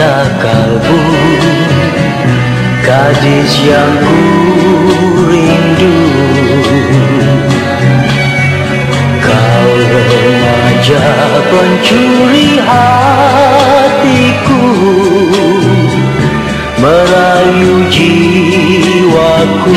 jelita kalbu Gadis yang ku rindu Kau remaja pencuri hatiku Merayu jiwaku.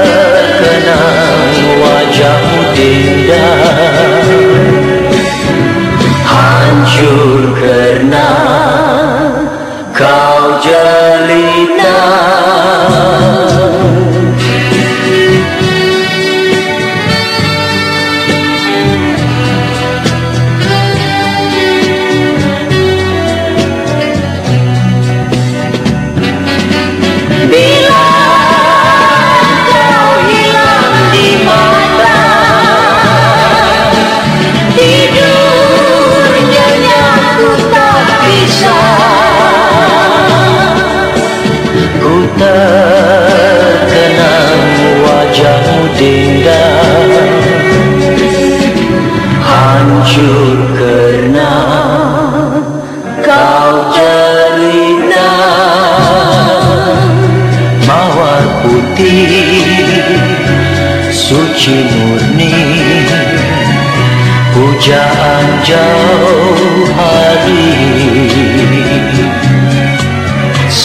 wajahmu indah terkenang wajahmu dinda hancur kerana kau cerita mawar putih suci murni pujaan jauh hari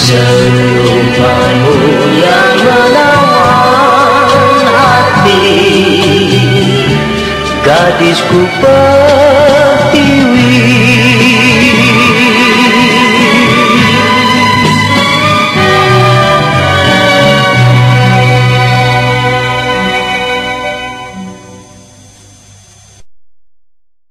Serupa yang menawan hati Gadisku petiwi.